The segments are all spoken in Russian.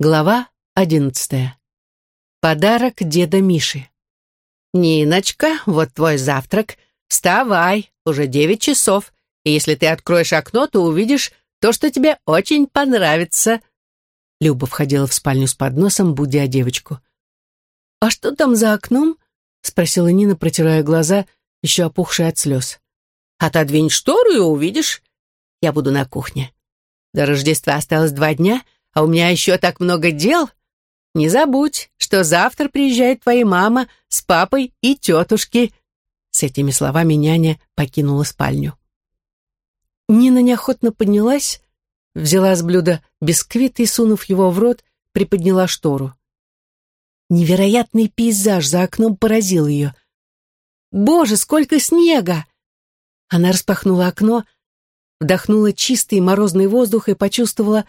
Глава одиннадцатая. Подарок деда Миши. «Ниночка, вот твой завтрак. Вставай, уже девять часов, и если ты откроешь окно, то увидишь то, что тебе очень понравится». Люба входила в спальню с подносом, будя девочку. «А что там за окном?» — спросила Нина, протирая глаза, еще опухшие от слез. «Отодвинь штору и увидишь. Я буду на кухне. До Рождества осталось два дня — а у меня еще так много дел. Не забудь, что завтра приезжает твоя мама с папой и тетушки». С этими словами няня покинула спальню. Нина неохотно поднялась, взяла с блюда бисквит и, сунув его в рот, приподняла штору. Невероятный пейзаж за окном поразил ее. «Боже, сколько снега!» Она распахнула окно, вдохнула чистый морозный воздух и почувствовала,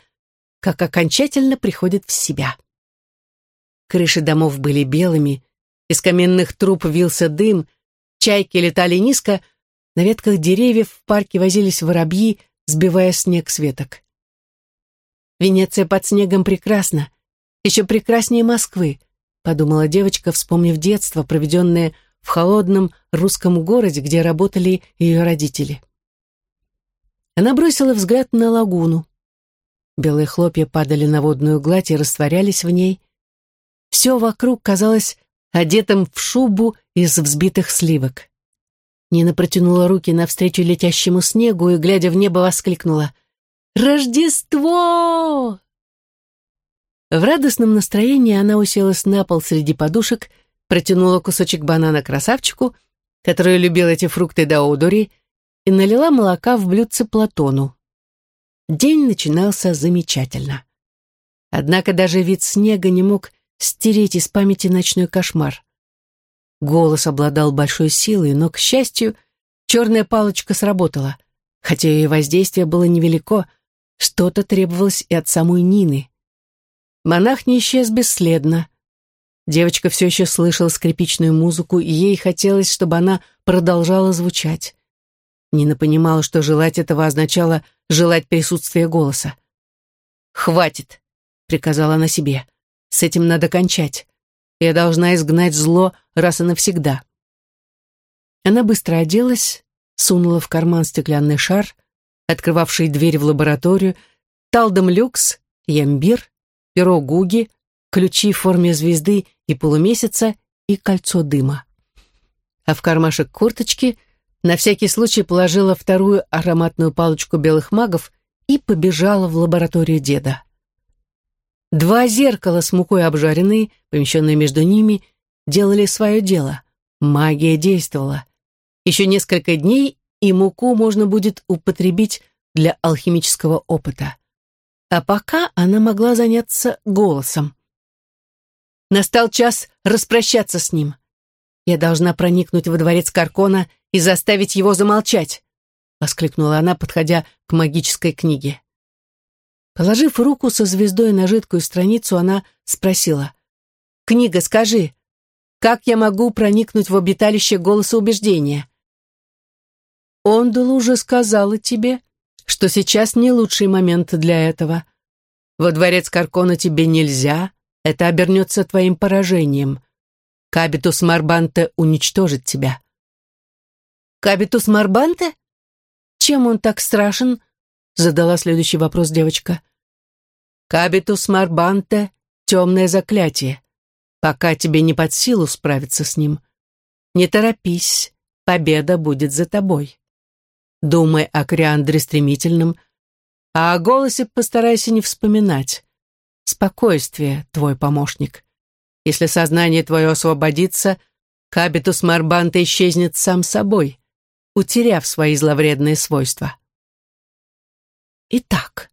как окончательно приходит в себя. Крыши домов были белыми, из каменных труб вился дым, чайки летали низко, на ветках деревьев в парке возились воробьи, сбивая снег с веток. Венеция под снегом прекрасна, еще прекраснее Москвы, подумала девочка, вспомнив детство, проведенное в холодном русском городе, где работали ее родители. Она бросила взгляд на лагуну. Белые хлопья падали на водную гладь и растворялись в ней. Все вокруг казалось одетым в шубу из взбитых сливок. Нина протянула руки навстречу летящему снегу и, глядя в небо, воскликнула «Рождество!». В радостном настроении она уселась на пол среди подушек, протянула кусочек банана красавчику, который любил эти фрукты до одури, и налила молока в блюдце Платону. День начинался замечательно. Однако даже вид снега не мог стереть из памяти ночной кошмар. Голос обладал большой силой, но, к счастью, черная палочка сработала. Хотя ее воздействие было невелико, что-то требовалось и от самой Нины. Монах не исчез бесследно. Девочка все еще слышала скрипичную музыку, и ей хотелось, чтобы она продолжала звучать. Нина понимала, что желать этого означало желать присутствия голоса. «Хватит», — приказала она себе. «С этим надо кончать. Я должна изгнать зло раз и навсегда». Она быстро оделась, сунула в карман стеклянный шар, открывавший дверь в лабораторию, талдом люкс, ямбир, перо гуги, ключи в форме звезды и полумесяца и кольцо дыма. А в кармашек курточки на всякий случай положила вторую ароматную палочку белых магов и побежала в лабораторию деда. Два зеркала с мукой обжаренной, помещенные между ними, делали свое дело. Магия действовала. Еще несколько дней, и муку можно будет употребить для алхимического опыта. А пока она могла заняться голосом. Настал час распрощаться с ним. Я должна проникнуть во дворец Каркона и заставить его замолчать!» — воскликнула она, подходя к магической книге. Положив руку со звездой на жидкую страницу, она спросила. «Книга, скажи, как я могу проникнуть в обиталище голоса убеждения?» «Ондул уже сказала тебе, что сейчас не лучший момент для этого. Во дворец Каркона тебе нельзя, это обернется твоим поражением. Кабитус Марбанте уничтожит тебя. Кабитус Марбанте? Чем он так страшен? Задала следующий вопрос девочка. Кабитус Марбанте — темное заклятие. Пока тебе не под силу справиться с ним. Не торопись, победа будет за тобой. Думай о Криандре стремительном, а о голосе постарайся не вспоминать. Спокойствие, твой помощник. Если сознание твое освободится, Кабитус Марбанте исчезнет сам собой утеряв свои зловредные свойства. Итак,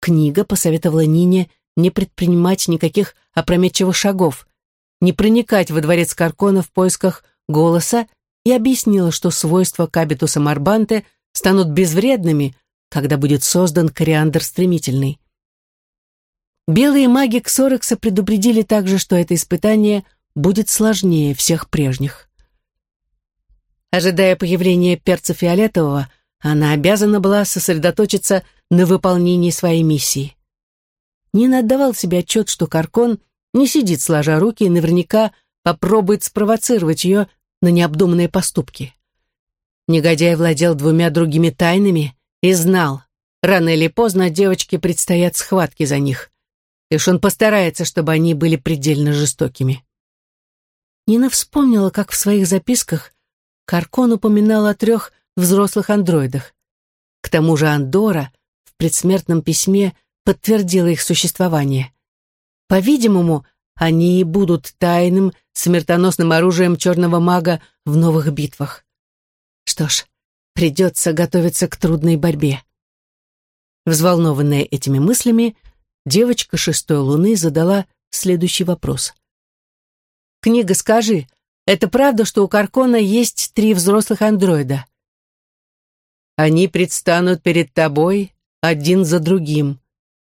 книга посоветовала Нине не предпринимать никаких опрометчивых шагов, не проникать во дворец Каркона в поисках голоса и объяснила, что свойства Кабитуса Марбанте станут безвредными, когда будет создан кориандр стремительный. Белые маги Ксорекса предупредили также, что это испытание будет сложнее всех прежних. Ожидая появления перца фиолетового, она обязана была сосредоточиться на выполнении своей миссии. Нина отдавал себе отчет, что Каркон не сидит сложа руки и наверняка попробует спровоцировать ее на необдуманные поступки. Негодяй владел двумя другими тайнами и знал, рано или поздно девочке предстоят схватки за них. Уж он постарается, чтобы они были предельно жестокими. Нина вспомнила, как в своих записках Каркон упоминал о трех взрослых андроидах. К тому же Андора в предсмертном письме подтвердила их существование. По-видимому, они и будут тайным, смертоносным оружием черного мага в новых битвах. Что ж, придется готовиться к трудной борьбе. Взволнованная этими мыслями, девочка шестой луны задала следующий вопрос. «Книга, скажи, это правда, что у Каркона есть три взрослых андроида?» «Они предстанут перед тобой один за другим,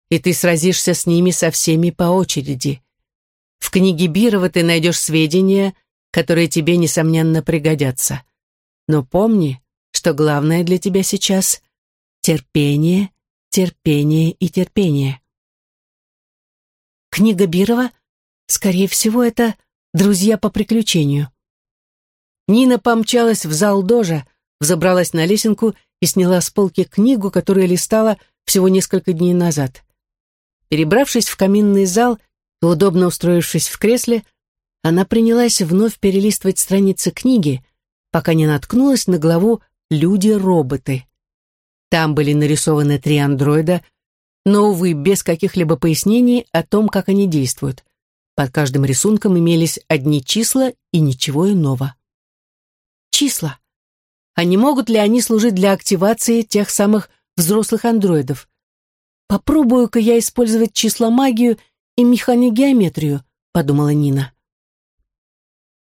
и ты сразишься с ними со всеми по очереди. В книге Бирова ты найдешь сведения, которые тебе, несомненно, пригодятся. Но помни, что главное для тебя сейчас — терпение, терпение и терпение. Книга Бирова, скорее всего, это «Друзья по приключению». Нина помчалась в зал дожа, взобралась на лесенку и сняла с полки книгу, которую листала всего несколько дней назад. Перебравшись в каминный зал и удобно устроившись в кресле, она принялась вновь перелистывать страницы книги, пока не наткнулась на главу «Люди-роботы». Там были нарисованы три андроида, но, увы, без каких-либо пояснений о том, как они действуют. Под каждым рисунком имелись одни числа и ничего иного. Числа. А не могут ли они служить для активации тех самых взрослых андроидов? Попробую-ка я использовать числомагию и механогеометрию, подумала Нина.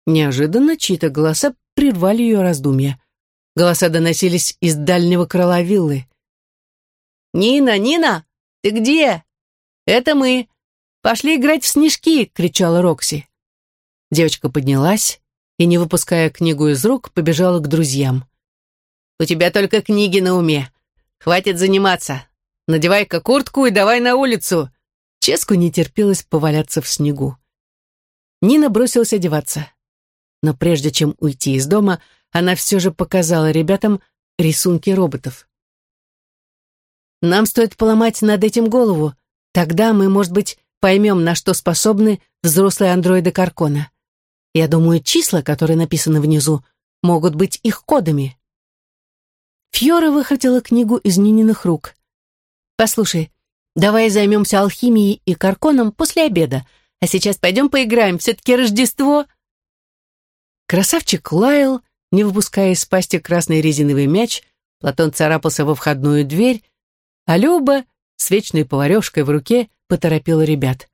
Неожиданно чьи-то голоса прервали ее раздумья. Голоса доносились из дальнего крыла виллы. «Нина, Нина, ты где?» «Это мы. Пошли играть в снежки!» — кричала Рокси. Девочка поднялась и, не выпуская книгу из рук, побежала к друзьям. «У тебя только книги на уме. Хватит заниматься. Надевай-ка куртку и давай на улицу!» Ческу не терпелось поваляться в снегу. Нина бросилась одеваться. Но прежде чем уйти из дома, она все же показала ребятам рисунки роботов. «Нам стоит поломать над этим голову. Тогда мы, может быть, поймем, на что способны взрослые андроиды Каркона. Я думаю, числа, которые написаны внизу, могут быть их кодами». Фьора выхватила книгу из Нининых рук. «Послушай, давай займемся алхимией и Карконом после обеда, а сейчас пойдем поиграем, все-таки Рождество». Красавчик лаял, не выпуская из пасти красный резиновый мяч, Платон царапался во входную дверь, а Люба с вечной поварешкой в руке поторопила ребят.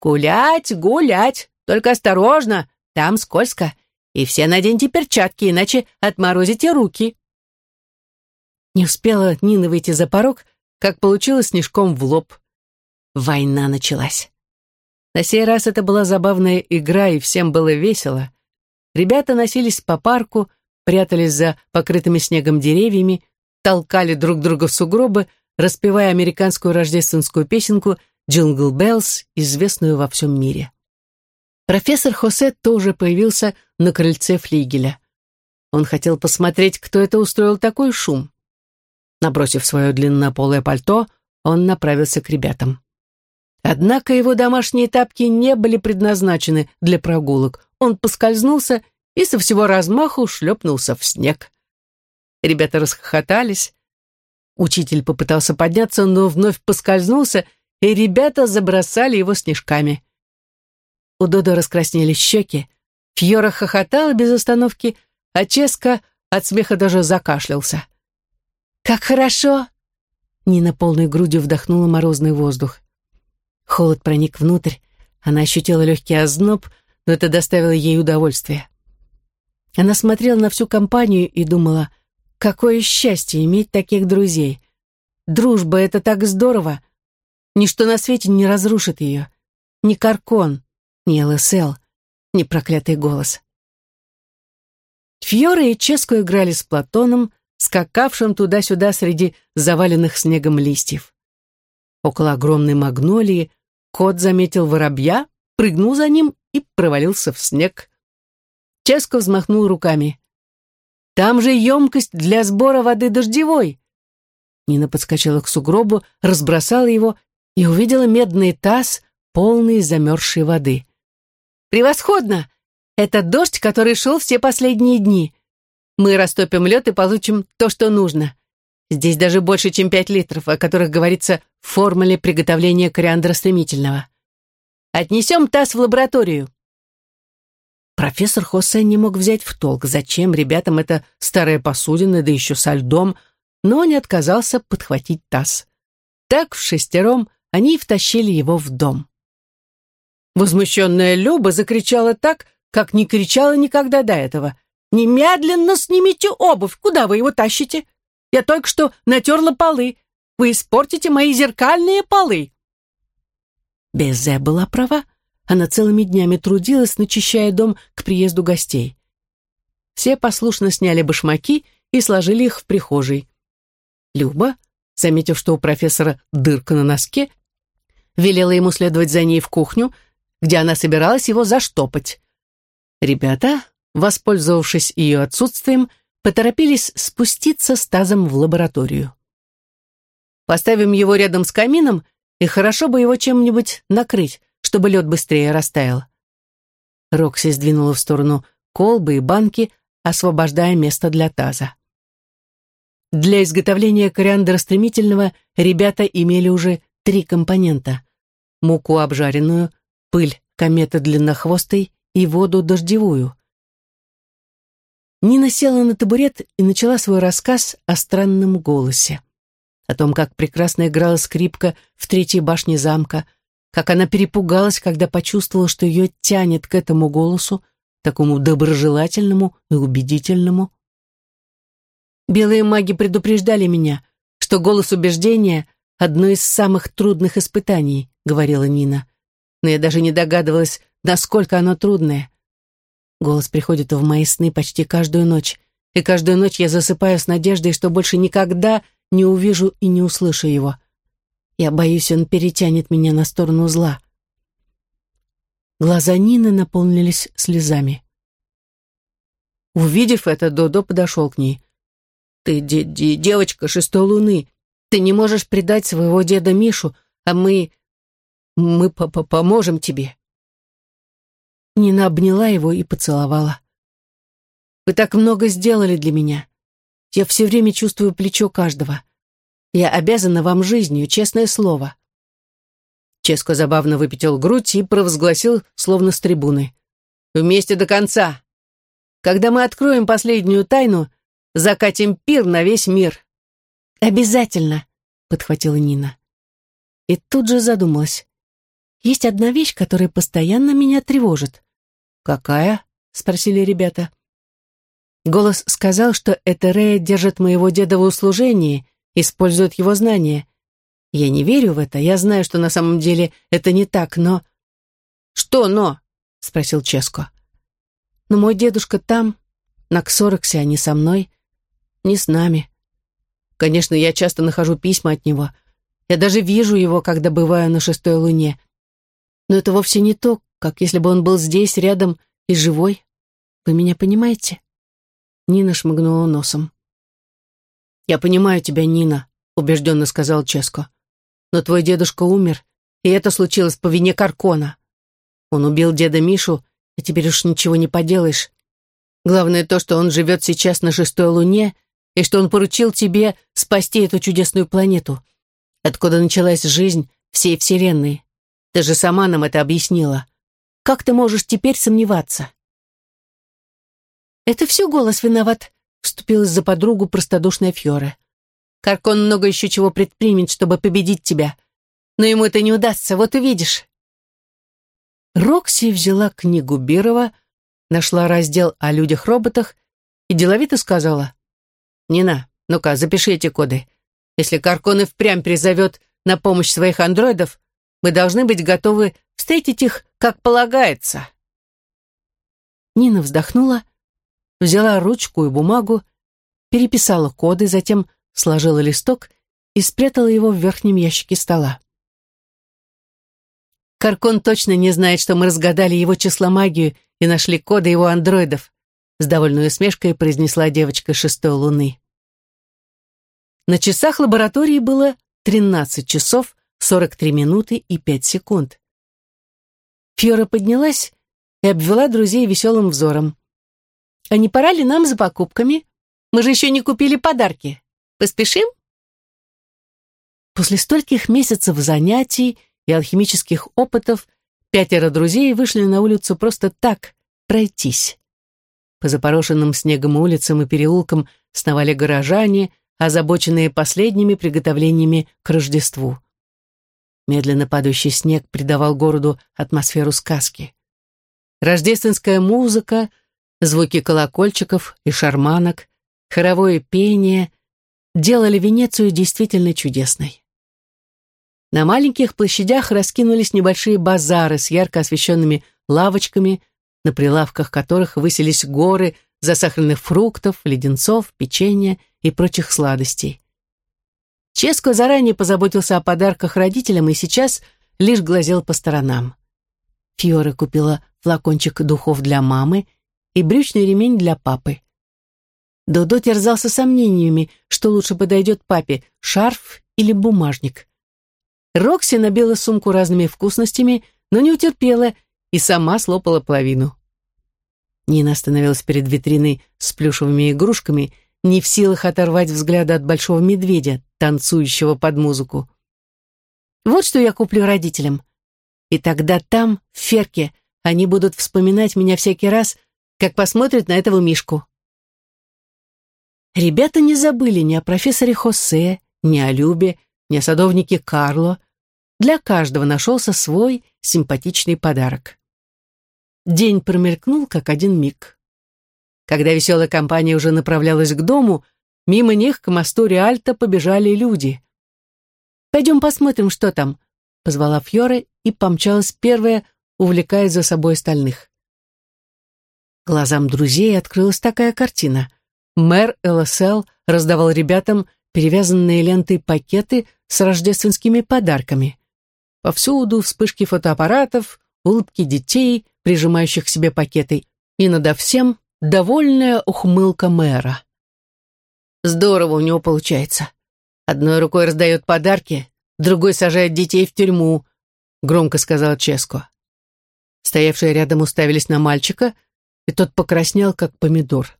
«Гулять, гулять! Только осторожно, там скользко. И все наденьте перчатки, иначе отморозите руки». Не успела Нина выйти за порог, как получилось снежком в лоб. Война началась. На сей раз это была забавная игра, и всем было весело. Ребята носились по парку, прятались за покрытыми снегом деревьями, толкали друг друга в сугробы, распевая американскую рождественскую песенку «Jingle Bells», известную во всем мире. Профессор Хосе тоже появился на крыльце флигеля. Он хотел посмотреть, кто это устроил такой шум. Набросив свое длиннополое пальто, он направился к ребятам. Однако его домашние тапки не были предназначены для прогулок. Он поскользнулся и со всего размаху шлепнулся в снег. Ребята расхохотались. Учитель попытался подняться, но вновь поскользнулся, и ребята забросали его снежками. У Додо раскраснелись щеки, Фьора хохотала без остановки, а Ческа от смеха даже закашлялся. «Как хорошо!» Нина полной грудью вдохнула морозный воздух. Холод проник внутрь, она ощутила легкий озноб, но это доставило ей удовольствие. Она смотрела на всю компанию и думала, какое счастье иметь таких друзей. Дружба — это так здорово. Ничто на свете не разрушит ее. Ни Каркон, ни ЛСЛ, ни проклятый голос. Фьора и Ческо играли с Платоном, скакавшим туда-сюда среди заваленных снегом листьев. Около огромной магнолии кот заметил воробья, прыгнул за ним и провалился в снег. Ческо взмахнул руками. «Там же емкость для сбора воды дождевой!» Нина подскочила к сугробу, разбросала его и увидела медный таз, полный замерзшей воды. «Превосходно! Это дождь, который шел все последние дни. Мы растопим лед и получим то, что нужно. Здесь даже больше, чем пять литров, о которых говорится в формуле приготовления кориандра стремительного. Отнесем таз в лабораторию». Профессор Хосе не мог взять в толк, зачем ребятам эта старая посудина, да еще со льдом, но не отказался подхватить таз. Так в шестером они втащили его в дом. Возмущенная Люба закричала так, как не кричала никогда до этого. «Немедленно снимите обувь! Куда вы его тащите? Я только что натерла полы. Вы испортите мои зеркальные полы!» Безе была права. Она целыми днями трудилась, начищая дом к приезду гостей. Все послушно сняли башмаки и сложили их в прихожей. Люба, заметив, что у профессора дырка на носке, велела ему следовать за ней в кухню, где она собиралась его заштопать. Ребята, воспользовавшись ее отсутствием, поторопились спуститься с тазом в лабораторию. «Поставим его рядом с камином, и хорошо бы его чем-нибудь накрыть, чтобы лед быстрее растаял». Рокси сдвинула в сторону колбы и банки, освобождая место для таза. Для изготовления кориандра стремительного ребята имели уже три компонента. Муку обжаренную, пыль кометы длиннохвостой и воду дождевую. Нина села на табурет и начала свой рассказ о странном голосе. О том, как прекрасно играла скрипка в третьей башне замка, как она перепугалась, когда почувствовала, что ее тянет к этому голосу, такому доброжелательному и убедительному. Белые маги предупреждали меня, что голос убеждения — одно из самых трудных испытаний, говорила Нина но я даже не догадывалась, насколько оно трудное. Голос приходит в мои сны почти каждую ночь, и каждую ночь я засыпаю с надеждой, что больше никогда не увижу и не услышу его. Я боюсь, он перетянет меня на сторону зла. Глаза Нины наполнились слезами. Увидев это, Додо подошел к ней. «Ты де де девочка шестой луны. Ты не можешь предать своего деда Мишу, а мы мы п -п поможем тебе». Нина обняла его и поцеловала. «Вы так много сделали для меня. Я все время чувствую плечо каждого. Я обязана вам жизнью, честное слово». Ческо забавно выпятил грудь и провозгласил, словно с трибуны. «Вместе до конца. Когда мы откроем последнюю тайну, закатим пир на весь мир». «Обязательно», — подхватила Нина. И тут же задумалась. Есть одна вещь, которая постоянно меня тревожит. «Какая?» — спросили ребята. Голос сказал, что Этерея держит моего деда в услужении, использует его знания. Я не верю в это, я знаю, что на самом деле это не так, но... «Что «но»?» — спросил Ческо. «Но мой дедушка там, на Ксороксе, а не со мной, не с нами. Конечно, я часто нахожу письма от него. Я даже вижу его, когда бываю на шестой луне но это вовсе не то, как если бы он был здесь, рядом и живой. Вы меня понимаете?» Нина шмыгнула носом. «Я понимаю тебя, Нина», — убежденно сказал Ческо. «Но твой дедушка умер, и это случилось по вине Каркона. Он убил деда Мишу, и теперь уж ничего не поделаешь. Главное то, что он живет сейчас на шестой луне, и что он поручил тебе спасти эту чудесную планету, откуда началась жизнь всей Вселенной. Ты же сама нам это объяснила. Как ты можешь теперь сомневаться?» «Это все голос виноват», — вступилась за подругу простодушная Фьора. «Каркон много еще чего предпримет, чтобы победить тебя. Но ему это не удастся, вот увидишь». Рокси взяла книгу Бирова, нашла раздел о людях-роботах и деловито сказала. «Нина, ну-ка, запиши эти коды. Если Каркон и впрямь призовет на помощь своих андроидов, мы должны быть готовы встретить их, как полагается. Нина вздохнула, взяла ручку и бумагу, переписала коды, затем сложила листок и спрятала его в верхнем ящике стола. Каркон точно не знает, что мы разгадали его числомагию и нашли коды его андроидов», с довольной усмешкой произнесла девочка шестой луны. На часах лаборатории было 13 часов 43 минуты и 5 секунд. Фьора поднялась и обвела друзей веселым взором. «А не пора ли нам за покупками? Мы же еще не купили подарки. Поспешим?» После стольких месяцев занятий и алхимических опытов пятеро друзей вышли на улицу просто так, пройтись. По запорошенным снегом улицам и переулкам сновали горожане, озабоченные последними приготовлениями к Рождеству. Медленно падающий снег придавал городу атмосферу сказки. Рождественская музыка, звуки колокольчиков и шарманок, хоровое пение делали Венецию действительно чудесной. На маленьких площадях раскинулись небольшие базары с ярко освещенными лавочками, на прилавках которых высились горы засахаренных фруктов, леденцов, печенья и прочих сладостей. Ческо заранее позаботился о подарках родителям и сейчас лишь глазел по сторонам. Фьора купила флакончик духов для мамы и брючный ремень для папы. Додо терзался сомнениями, что лучше подойдет папе, шарф или бумажник. Рокси набила сумку разными вкусностями, но не утерпела и сама слопала половину. Нина остановилась перед витриной с плюшевыми игрушками, не в силах оторвать взгляда от большого медведя, танцующего под музыку. Вот что я куплю родителям. И тогда там, в Ферке, они будут вспоминать меня всякий раз, как посмотрят на этого Мишку. Ребята не забыли ни о профессоре Хосе, ни о Любе, ни о садовнике Карло. Для каждого нашелся свой симпатичный подарок. День промелькнул, как один миг. Когда веселая компания уже направлялась к дому, Мимо них к мосту Риальто побежали люди. «Пойдем посмотрим, что там», — позвала Фьоре и помчалась первая, увлекая за собой остальных. Глазам друзей открылась такая картина. Мэр ЛСЛ раздавал ребятам перевязанные лентой пакеты с рождественскими подарками. Повсюду вспышки фотоаппаратов, улыбки детей, прижимающих к себе пакеты, и надо всем довольная ухмылка мэра. Здорово у него получается. Одной рукой раздает подарки, другой сажает детей в тюрьму, громко сказал Ческо. Стоявшие рядом уставились на мальчика, и тот покраснел, как помидор.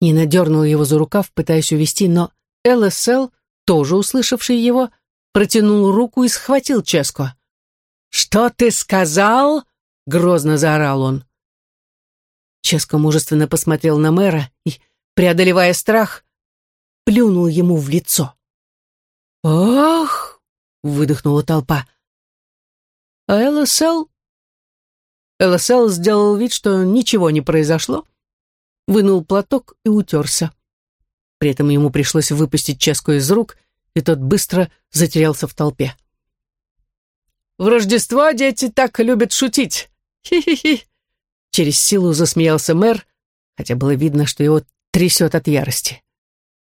Нина дернула его за рукав, пытаясь увести, но ЛСЛ, тоже услышавший его, протянул руку и схватил Ческо. «Что ты сказал?» — грозно заорал он. Ческо мужественно посмотрел на мэра и, преодолевая страх, плюнул ему в лицо. «Ах!» — выдохнула толпа. А ЛСЛ... ЛСЛ сделал вид, что ничего не произошло, вынул платок и утерся. При этом ему пришлось выпустить ческу из рук, и тот быстро затерялся в толпе. «В Рождество дети так любят шутить! Хи-хи-хи!» Через силу засмеялся мэр, хотя было видно, что его трясет от ярости.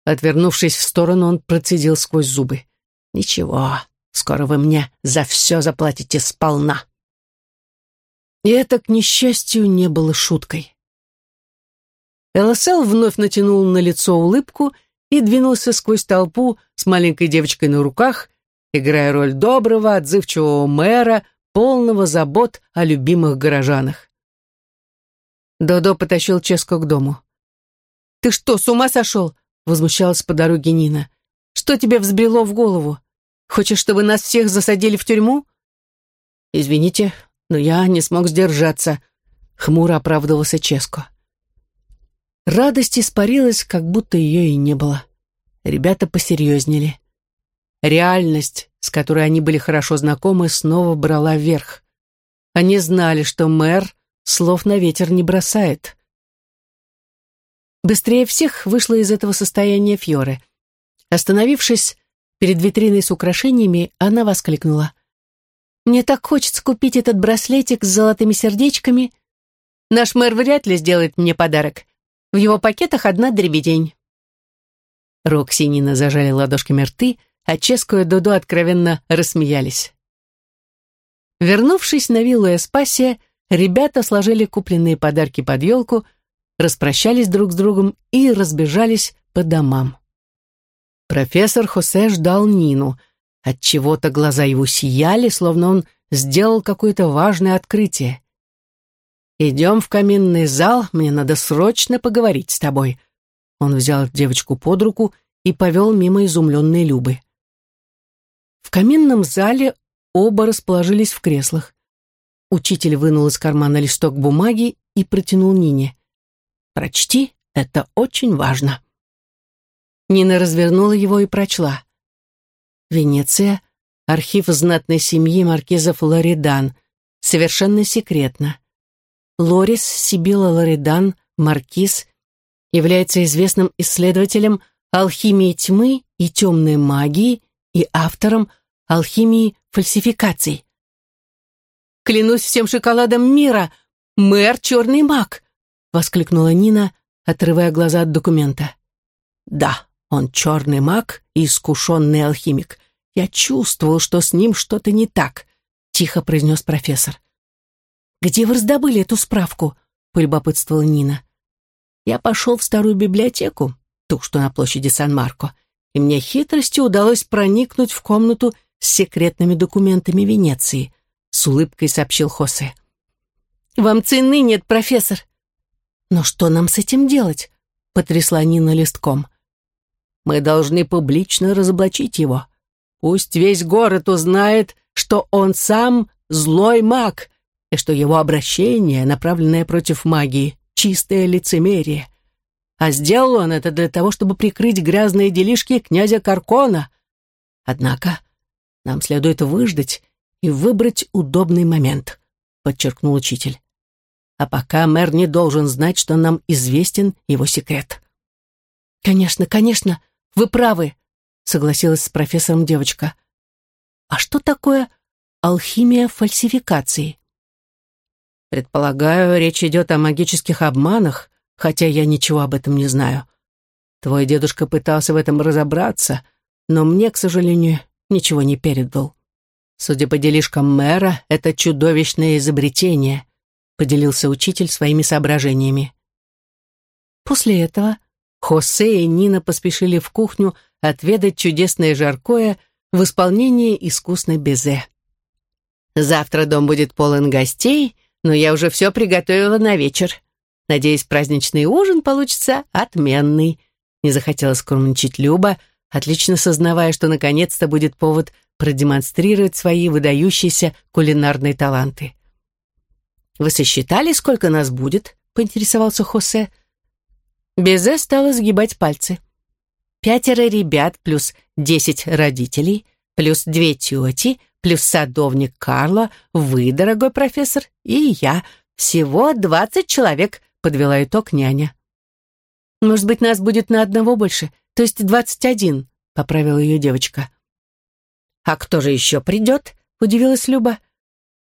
Отвернувшись в сторону, он процедил сквозь зубы. «Ничего, скоро вы мне за все заплатите сполна». И это, к несчастью, не было шуткой. ЛСЛ вновь натянул на лицо улыбку и двинулся сквозь толпу с маленькой девочкой на руках, играя роль доброго, отзывчивого мэра, полного забот о любимых горожанах. Додо потащил Ческо к дому. «Ты что, с ума сошел?» — возмущалась по дороге Нина. «Что тебе взбрело в голову? Хочешь, чтобы нас всех засадили в тюрьму?» «Извините, но я не смог сдержаться», — хмуро оправдывался Ческо. Радость испарилась, как будто ее и не было. Ребята посерьезнели. Реальность, с которой они были хорошо знакомы, снова брала вверх. Они знали, что мэр слов на ветер не бросает. Быстрее всех вышла из этого состояния Фьоре. Остановившись перед витриной с украшениями, она воскликнула. «Мне так хочется купить этот браслетик с золотыми сердечками. Наш мэр вряд ли сделает мне подарок. В его пакетах одна дребедень». Рокси и Нина зажали ладошками рты, а Ческо и Додо откровенно рассмеялись. Вернувшись на виллу Эспасия, ребята сложили купленные подарки под елку, распрощались друг с другом и разбежались по домам. Профессор Хосе ждал Нину. От чего то глаза его сияли, словно он сделал какое-то важное открытие. «Идем в каминный зал, мне надо срочно поговорить с тобой». Он взял девочку под руку и повел мимо изумленной Любы. В каминном зале оба расположились в креслах. Учитель вынул из кармана листок бумаги и протянул Нине. «Прочти, это очень важно». Нина развернула его и прочла. «Венеция, архив знатной семьи маркизов Лоридан, совершенно секретно. Лорис Сибила Лоридан, маркиз, является известным исследователем алхимии тьмы и темной магии и автором алхимии фальсификаций. «Клянусь всем шоколадом мира! Мэр — черный маг!» — воскликнула Нина, отрывая глаза от документа. «Да, он черный маг и искушенный алхимик. Я чувствовал, что с ним что-то не так», — тихо произнес профессор. «Где вы раздобыли эту справку?» — полюбопытствовала Нина. «Я пошел в старую библиотеку, ту, что на площади Сан-Марко, и мне хитростью удалось проникнуть в комнату с секретными документами Венеции», — с улыбкой сообщил Хосе. «Вам цены нет, профессор». «Но что нам с этим делать?» — потрясла Нина листком. «Мы должны публично разоблачить его. Пусть весь город узнает, что он сам злой маг, и что его обращение, направленное против магии, чистое лицемерие. А сделал он это для того, чтобы прикрыть грязные делишки князя Каркона. Однако нам следует выждать и выбрать удобный момент, подчеркнул учитель. А пока мэр не должен знать, что нам известен его секрет. Конечно, конечно, вы правы, согласилась с профессором девочка. А что такое алхимия фальсификации? Предполагаю, речь идет о магических обманах, хотя я ничего об этом не знаю. Твой дедушка пытался в этом разобраться, но мне, к сожалению, ничего не передал. Судя по делишкам мэра, это чудовищное изобретение, поделился учитель своими соображениями. После этого Хосе и Нина поспешили в кухню отведать чудесное жаркое в исполнении искусной безе. Завтра дом будет полон гостей — но я уже все приготовила на вечер. Надеюсь, праздничный ужин получится отменный. Не захотела скромничать Люба, отлично сознавая, что наконец-то будет повод продемонстрировать свои выдающиеся кулинарные таланты. «Вы сосчитали, сколько нас будет?» — поинтересовался Хосе. Безе стала сгибать пальцы. «Пятеро ребят плюс десять родителей, плюс две тети, плюс садовник Карло, вы, дорогой профессор, и я. Всего двадцать человек», — подвела итог няня. «Может быть, нас будет на одного больше, то есть двадцать один», — поправила ее девочка. «А кто же еще придет?» — удивилась Люба.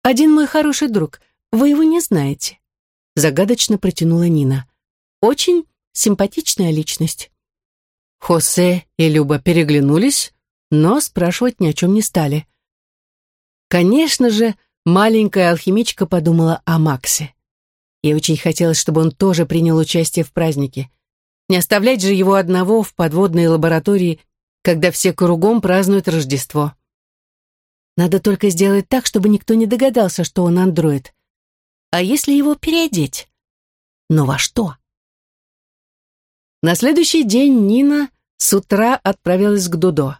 «Один мой хороший друг. Вы его не знаете», — загадочно протянула Нина. «Очень симпатичная личность». Хосе и Люба переглянулись, но спрашивать ни о чем не стали. Конечно же, маленькая алхимичка подумала о Максе. Ей очень хотелось, чтобы он тоже принял участие в празднике. Не оставлять же его одного в подводной лаборатории, когда все кругом празднуют Рождество. Надо только сделать так, чтобы никто не догадался, что он андроид. А если его переодеть? Но во что? На следующий день Нина с утра отправилась к Дудо.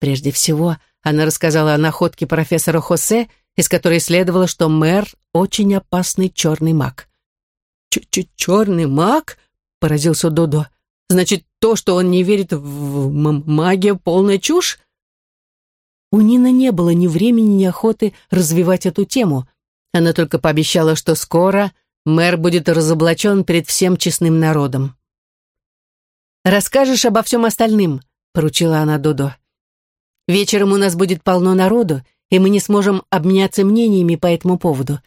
Прежде всего, она рассказала о находке профессора Хосе, из которой следовало, что мэр — очень опасный черный маг. Ч -ч «Черный маг?» — поразился Додо. «Значит, то, что он не верит в магию, полная чушь?» У Нины не было ни времени, ни охоты развивать эту тему. Она только пообещала, что скоро мэр будет разоблачен перед всем честным народом. «Расскажешь обо всем остальным», — поручила она Додо. Вечером у нас будет полно народу, и мы не сможем обменяться мнениями по этому поводу.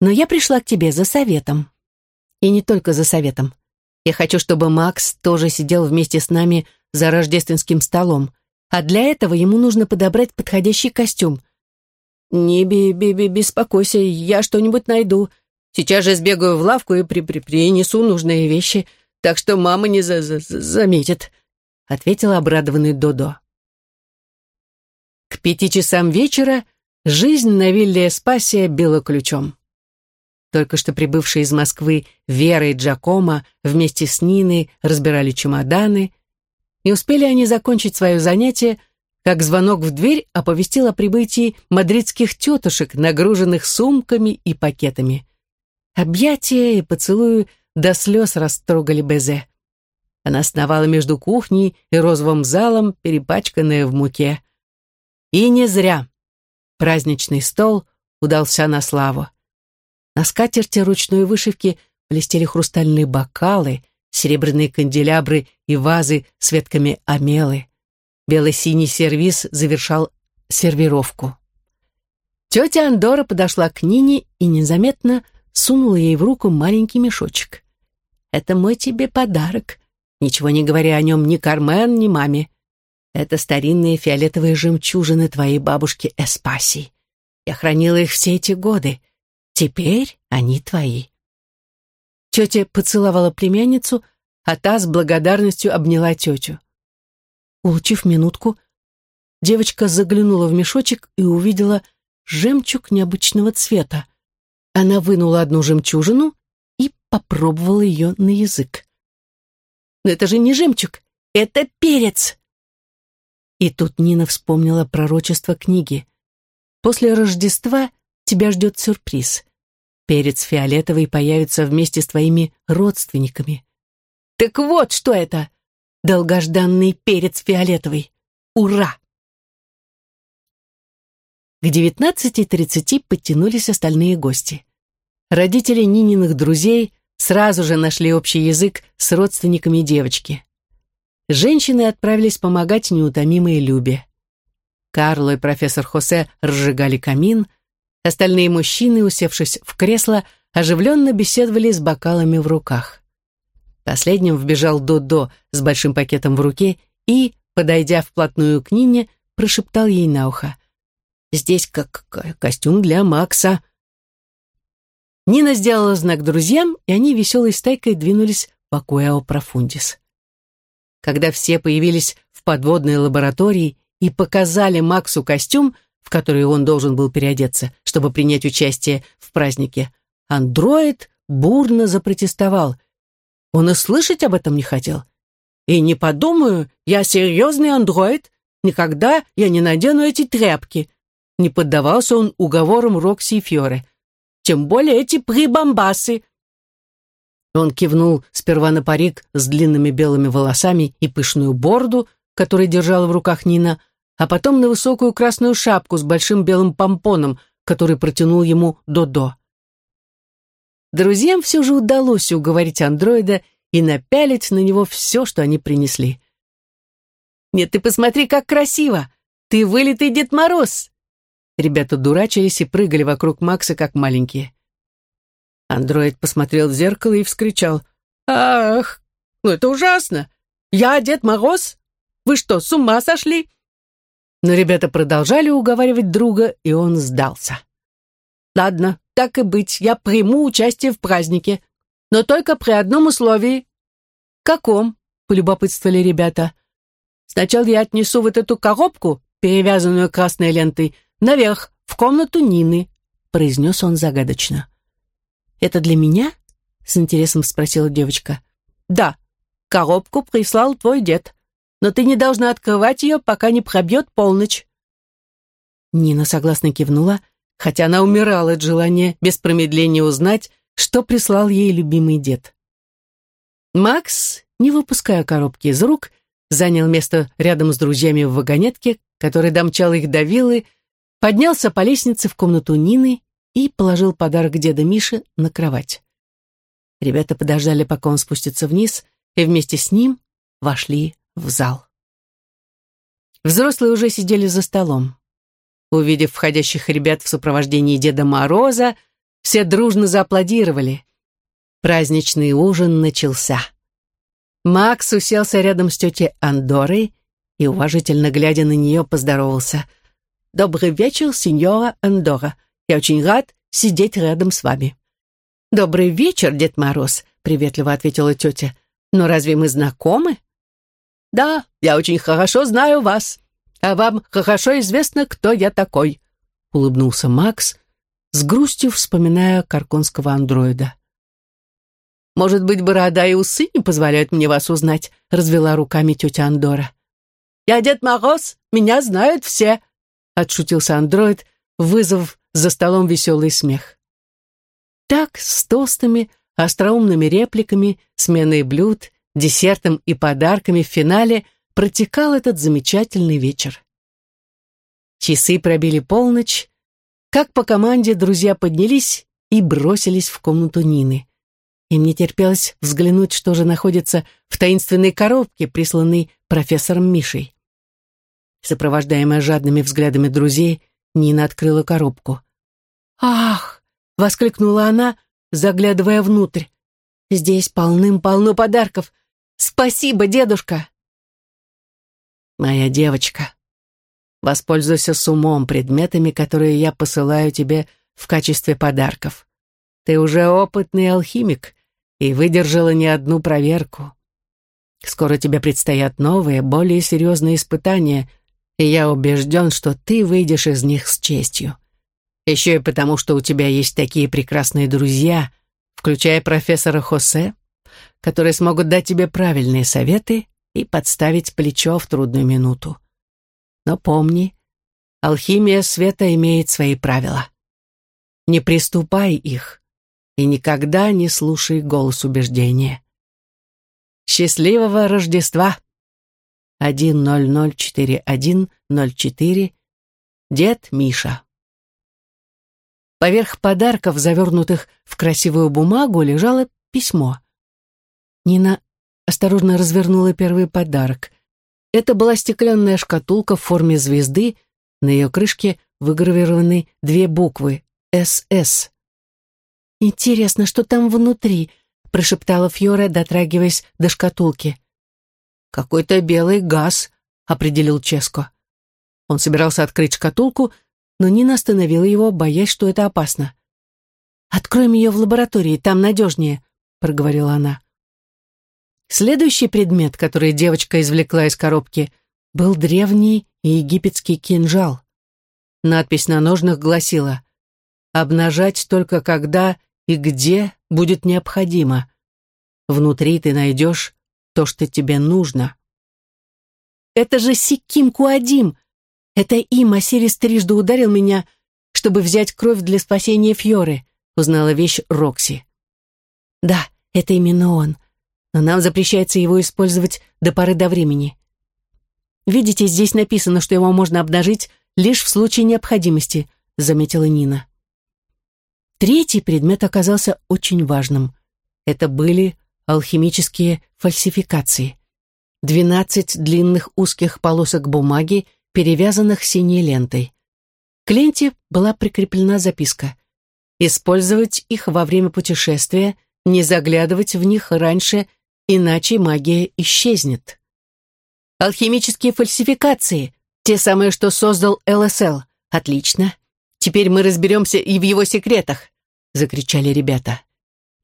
Но я пришла к тебе за советом. И не только за советом. Я хочу, чтобы Макс тоже сидел вместе с нами за рождественским столом. А для этого ему нужно подобрать подходящий костюм. «Не би би би беспокойся, я что-нибудь найду. Сейчас же сбегаю в лавку и при при принесу нужные вещи, так что мама не за за заметит», — ответил обрадованный Додо. К пяти часам вечера жизнь на вилле Эспасия била ключом. Только что прибывшие из Москвы Вера и Джакомо вместе с Ниной разбирали чемоданы. Не успели они закончить свое занятие, как звонок в дверь оповестил о прибытии мадридских тетушек, нагруженных сумками и пакетами. Объятия и поцелуи до слез растрогали Безе. Она сновала между кухней и розовым залом, перепачканная в муке. И не зря. Праздничный стол удался на славу. На скатерти ручной вышивки блестели хрустальные бокалы, серебряные канделябры и вазы с ветками амелы. Бело-синий сервиз завершал сервировку. Тетя Андора подошла к Нине и незаметно сунула ей в руку маленький мешочек. «Это мой тебе подарок. Ничего не говоря о нем ни Кармен, ни маме. Это старинные фиолетовые жемчужины твоей бабушки Эспаси. Я хранила их все эти годы. Теперь они твои». Тетя поцеловала племянницу, а та с благодарностью обняла тетю. Улучив минутку, девочка заглянула в мешочек и увидела жемчуг необычного цвета. Она вынула одну жемчужину попробовала ее на язык. «Но это же не жемчуг, это перец!» И тут Нина вспомнила пророчество книги. «После Рождества тебя ждет сюрприз. Перец фиолетовый появится вместе с твоими родственниками. Так вот, что это! Долгожданный перец фиолетовый! Ура!» К 19.30 подтянулись остальные гости. Родители Нининых друзей сразу же нашли общий язык с родственниками девочки. Женщины отправились помогать неутомимой Любе. Карло и профессор Хосе разжигали камин, Остальные мужчины, усевшись в кресло, оживленно беседовали с бокалами в руках. Последним вбежал Додо с большим пакетом в руке и, подойдя вплотную к Нине, прошептал ей на ухо. «Здесь как костюм для Макса». Нина сделала знак друзьям, и они веселой стайкой двинулись в Акуэо Профундис. Когда все появились в подводной лаборатории и показали Максу костюм, в который он должен был переодеться, чтобы принять участие в празднике, андроид бурно запротестовал. Он и слышать об этом не хотел. «И не подумаю, я серьезный андроид, никогда я не надену эти тряпки». Не поддавался он уговорам Рокси и Фьоре. «Тем более эти прибамбасы». Он кивнул сперва на парик с длинными белыми волосами и пышную борду, который держала в руках Нина, а потом на высокую красную шапку с большим белым помпоном, который протянул ему Додо. Друзьям все же удалось уговорить андроида и напялить на него все, что они принесли. «Нет, ты посмотри, как красиво! Ты вылитый Дед Мороз!» Ребята дурачились и прыгали вокруг Макса, как маленькие. Андроид посмотрел в зеркало и вскричал. «Ах, ну это ужасно! Я Дед Мороз? Вы что, с ума сошли? Но ребята продолжали уговаривать друга, и он сдался. «Ладно, так и быть, я приму участие в празднике, но только при одном условии». «Каком?» — полюбопытствовали ребята. «Сначала я отнесу вот эту коробку, перевязанную красной лентой, наверх, в комнату Нины», — произнес он загадочно. «Это для меня?» — с интересом спросила девочка. «Да, коробку прислал твой дед но ты не должна открывать ее, пока не пробьет полночь». Нина согласно кивнула, хотя она умирала от желания без промедления узнать, что прислал ей любимый дед. Макс, не выпуская коробки из рук, занял место рядом с друзьями в вагонетке, который домчал их до виллы, поднялся по лестнице в комнату Нины и положил подарок деда Миши на кровать. Ребята подождали, пока он спустится вниз, и вместе с ним вошли в зал. Взрослые уже сидели за столом. Увидев входящих ребят в сопровождении Деда Мороза, все дружно зааплодировали. Праздничный ужин начался. Макс уселся рядом с тетей Андорой и, уважительно глядя на нее, поздоровался. Добрый вечер, сеньора Андора. Я очень рад сидеть рядом с вами». «Добрый вечер, Дед Мороз», — приветливо ответила тетя. «Но разве мы знакомы?» «Да, я очень хорошо знаю вас, а вам хорошо известно, кто я такой», — улыбнулся Макс, с грустью вспоминая карконского андроида. «Может быть, борода и усы не позволяют мне вас узнать», — развела руками тетя Андора. «Я Дед Мороз, меня знают все», — отшутился андроид, вызвав за столом веселый смех. Так, с толстыми, остроумными репликами, сменой блюд, десертом и подарками в финале протекал этот замечательный вечер. Часы пробили полночь. Как по команде друзья поднялись и бросились в комнату Нины. Им не терпелось взглянуть, что же находится в таинственной коробке, присланной профессором Мишей. Сопровождаемая жадными взглядами друзей, Нина открыла коробку. «Ах!» — воскликнула она, заглядывая внутрь. «Здесь полным-полно подарков. Спасибо, дедушка!» «Моя девочка, воспользуйся с умом предметами, которые я посылаю тебе в качестве подарков. Ты уже опытный алхимик и выдержала не одну проверку. Скоро тебе предстоят новые, более серьезные испытания, и я убежден, что ты выйдешь из них с честью. Еще и потому, что у тебя есть такие прекрасные друзья, включая профессора Хосе, которые смогут дать тебе правильные советы и подставить плечо в трудную минуту. Но помни, алхимия света имеет свои правила. Не приступай их и никогда не слушай голос убеждения. Счастливого Рождества! 1004104 Дед Миша Поверх подарков, завернутых в красивую бумагу, лежало письмо. Нина осторожно развернула первый подарок. Это была стеклянная шкатулка в форме звезды, на ее крышке выгравированы две буквы «СС». «Интересно, что там внутри?» — прошептала Фьора, дотрагиваясь до шкатулки. «Какой-то белый газ», — определил Ческо. Он собирался открыть шкатулку, но Нина остановила его, боясь, что это опасно. «Откроем ее в лаборатории, там надежнее», — проговорила она. Следующий предмет, который девочка извлекла из коробки, был древний египетский кинжал. Надпись на ножнах гласила «Обнажать только когда и где будет необходимо. Внутри ты найдешь то, что тебе нужно». «Это же Сиким Куадим!» Это им Осирис трижды ударил меня, чтобы взять кровь для спасения Фьоры, узнала вещь Рокси. Да, это именно он, но нам запрещается его использовать до поры до времени. Видите, здесь написано, что его можно обнажить лишь в случае необходимости, заметила Нина. Третий предмет оказался очень важным. Это были алхимические фальсификации. Двенадцать длинных узких полосок бумаги перевязанных синей лентой. К ленте была прикреплена записка. Использовать их во время путешествия, не заглядывать в них раньше, иначе магия исчезнет. Алхимические фальсификации, те самые, что создал ЛСЛ. Отлично. Теперь мы разберемся и в его секретах, закричали ребята.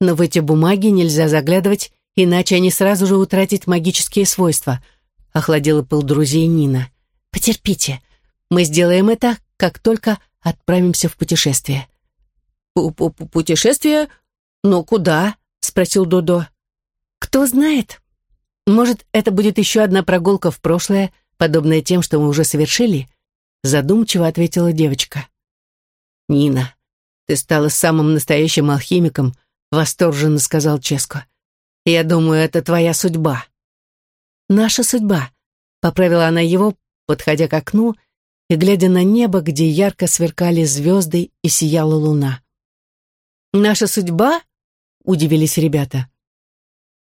Но в эти бумаги нельзя заглядывать, иначе они сразу же утратят магические свойства, охладила пыл друзей Нина. Потерпите. Мы сделаем это, как только отправимся в путешествие. П -п «Путешествие? Но куда?» — спросил Додо. «Кто знает. Может, это будет еще одна прогулка в прошлое, подобная тем, что мы уже совершили?» Задумчиво ответила девочка. «Нина, ты стала самым настоящим алхимиком», — восторженно сказал Ческо. «Я думаю, это твоя судьба». «Наша судьба», — поправила она его, подходя к окну и глядя на небо, где ярко сверкали звезды и сияла луна. «Наша судьба?» — удивились ребята.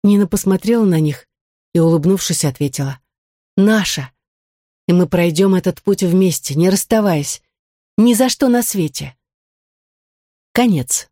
Нина посмотрела на них и, улыбнувшись, ответила. «Наша. И мы пройдем этот путь вместе, не расставаясь. Ни за что на свете». Конец.